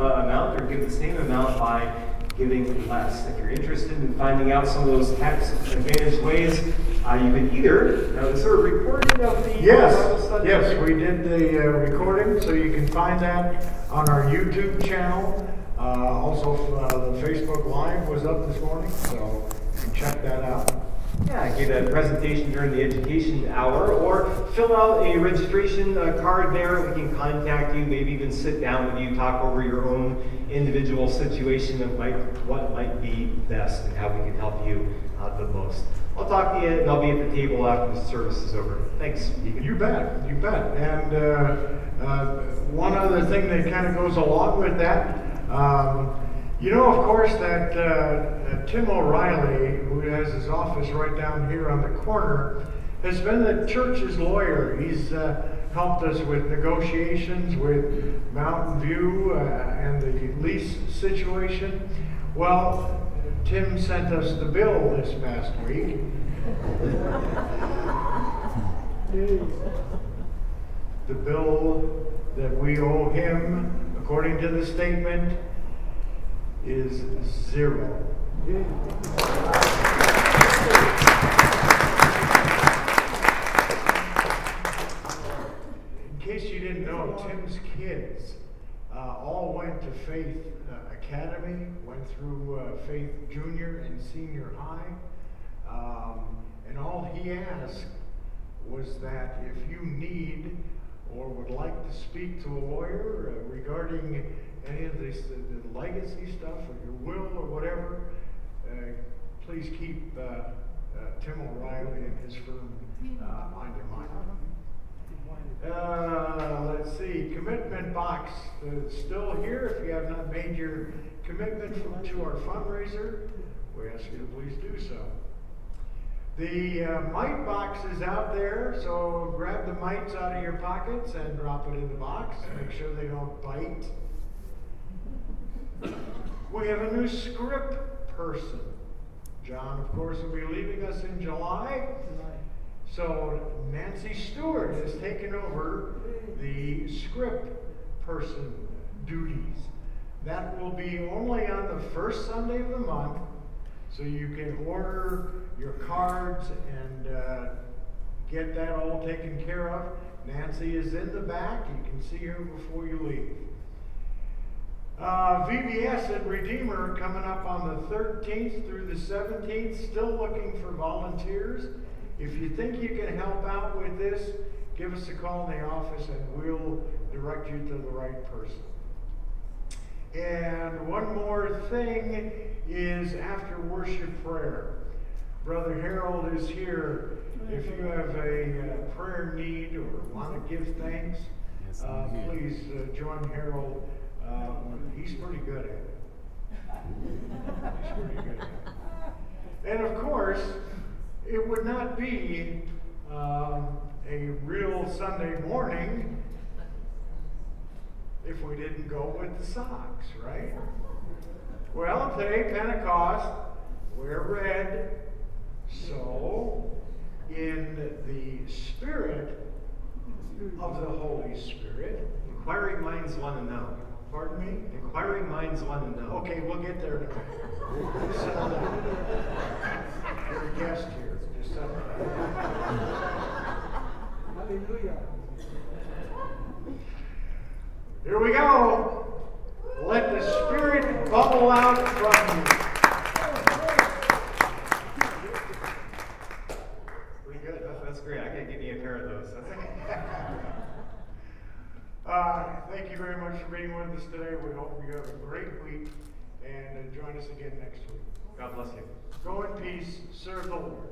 uh, amount or give the same amount by giving less. If you're interested in finding out some of those tax advantage ways, uh, you can either, now is there a recording of the Yes, Bible study? yes, we did the uh, recording, so you can find that on our YouTube channel. Uh, also, uh, the Facebook Live was up this morning, so you can check that out. Yeah, I gave a presentation during the education hour, or fill out a registration uh, card there. We can contact you, maybe even sit down with you, talk over your own individual situation of might, what might be best and how we can help you uh, the most. I'll talk to you, and I'll be at the table after the service is over. Thanks. You bet, you bet. And uh, uh, one other thing that kind of goes along with that, um, you know, of course, that uh, Tim O'Reilly, who has his office right down here on the corner, has been the church's lawyer. He's uh, helped us with negotiations with Mountain View uh, and the lease situation. Well, Tim sent us the bill this past week. The bill that we owe him, according to the statement, is zero. In case you didn't know, Tim's kids uh, all went to Faith uh, Academy, went through uh, Faith Junior and Senior High, um, and all he asked was that if you need or would like to speak to a lawyer uh, regarding any of this, the, the legacy stuff or your will or whatever, uh, please keep uh, Tim O'Reilly and his firm uh, on your mind. Uh, let's see, commitment box still here. If you have not made your commitment to our fundraiser, we ask you to please do so. The uh, mite box is out there, so grab the mites out of your pockets and drop it in the box. Make sure they don't bite. We have a new scrip person. John, of course, will be leaving us in July. So Nancy Stewart has taken over the scrip person duties. That will be only on the first Sunday of the month, so you can order your cards and uh, get that all taken care of. Nancy is in the back. You can see her before you leave. Uh, VBS at Redeemer coming up on the 13th through the 17th. Still looking for volunteers. If you think you can help out with this, give us a call in the office and we'll direct you to the right person. And one more thing is after worship prayer. Brother Harold is here. If you have a uh, prayer need or want to give thanks, uh, please uh, join Harold. Um, he's pretty good at it. He's pretty good at it. And of course, it would not be um, a real Sunday morning if we didn't go with the socks, right? Well, today, Pentecost, we're red. So, in the spirit of the Holy Spirit, Inquiring minds want to know. pardon me? Inquiring minds want to know. Okay, we'll get there now. Settle down. You're a guest here. Just settle down. Hallelujah. Here we go. Let the Spirit bubble out from you. Pretty good. That's, that's great. I gotta get me a pair of those. That's Uh, thank you very much for being with us today. We hope you have a great week and uh, join us again next week. God bless you. Go in peace. Serve the Lord.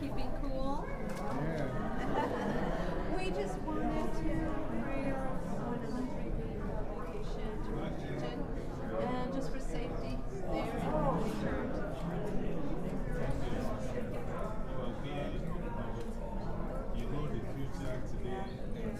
keeping cool. Yeah. we just wanted to pray our 100 vacation to Washington and just for safety there and returned. You know the future today and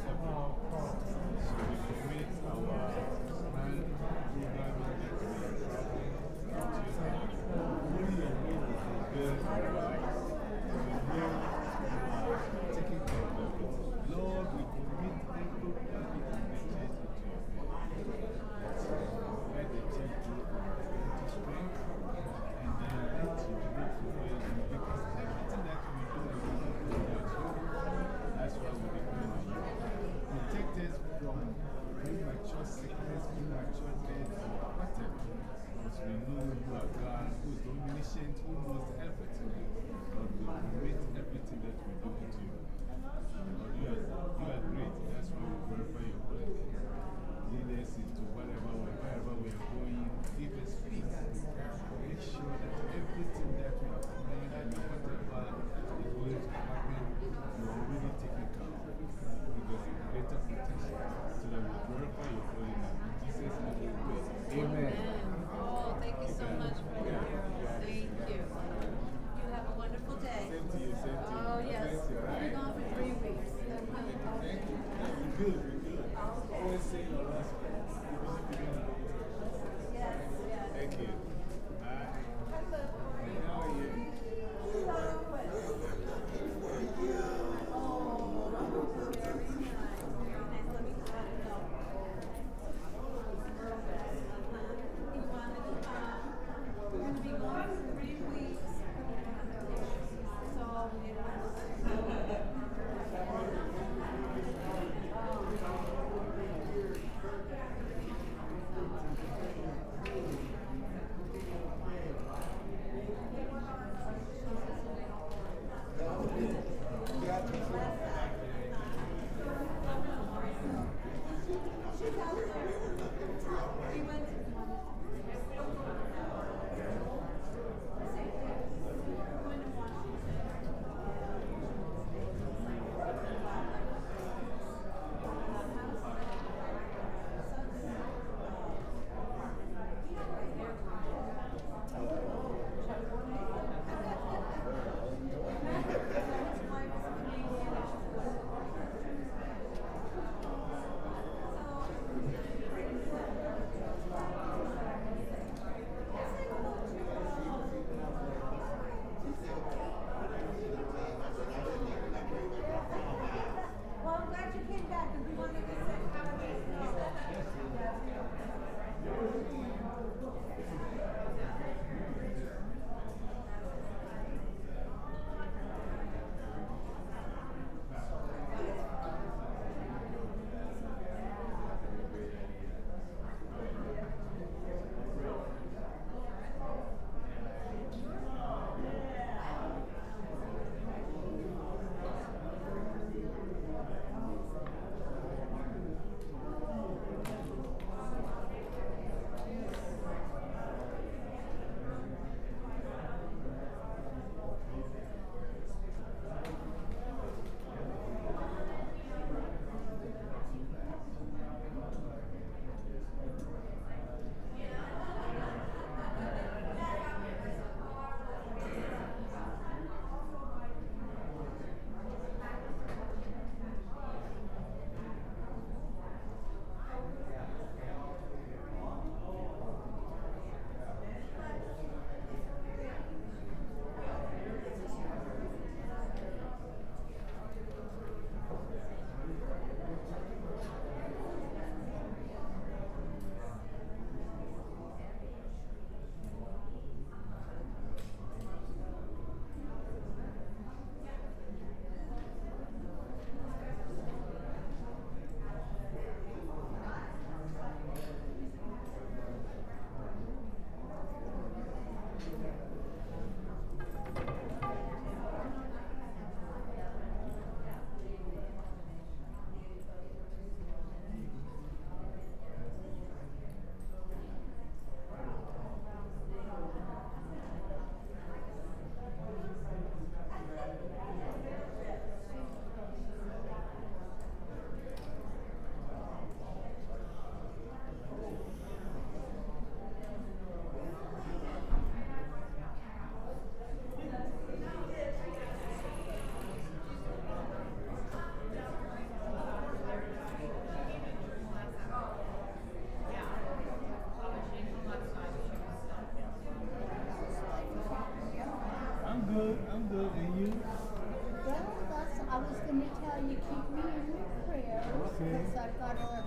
I've got a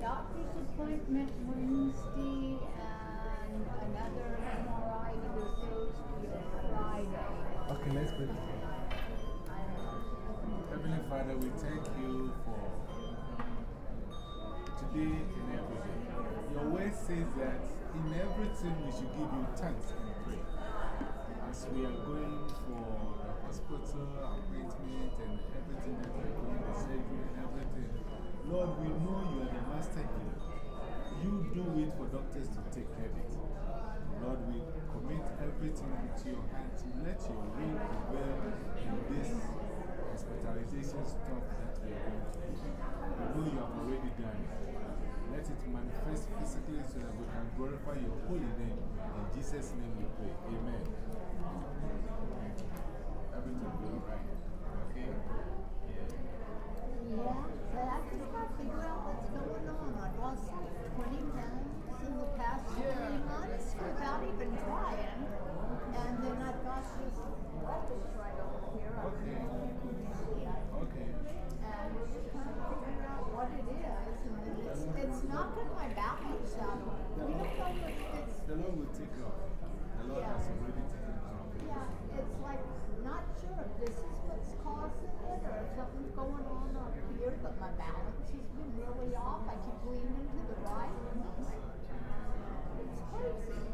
doctor's appointment Wednesday and another MRI Thursday or Friday. Okay, let's pray. Heavenly Father, we thank you for today and every day. Your word says that in everything we should give you thanks and pray. As we are going for hospital appointment and everything that the surgery and everything, Lord, we know you are the master healer. You do it for doctors to take care of it. Lord, we commit everything into your hands. Let your will prevail in this hospitalization stuff that we are going to do. We know you have already done it. Let it manifest physically so that we can glorify your holy name. In Jesus' name we pray. Amen. sure if this is what's causing it or if something's going on up here, but my balance has been really off. I keep leaning to the right. It's crazy.